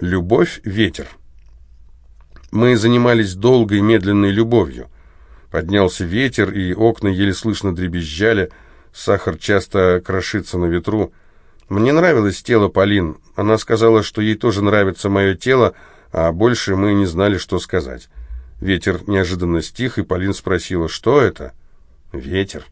Любовь — ветер. Мы занимались долгой медленной любовью. Поднялся ветер, и окна еле слышно дребезжали, сахар часто крошится на ветру. Мне нравилось тело Полин. Она сказала, что ей тоже нравится мое тело, а больше мы не знали, что сказать. Ветер неожиданно стих, и Полин спросила, что это? Ветер.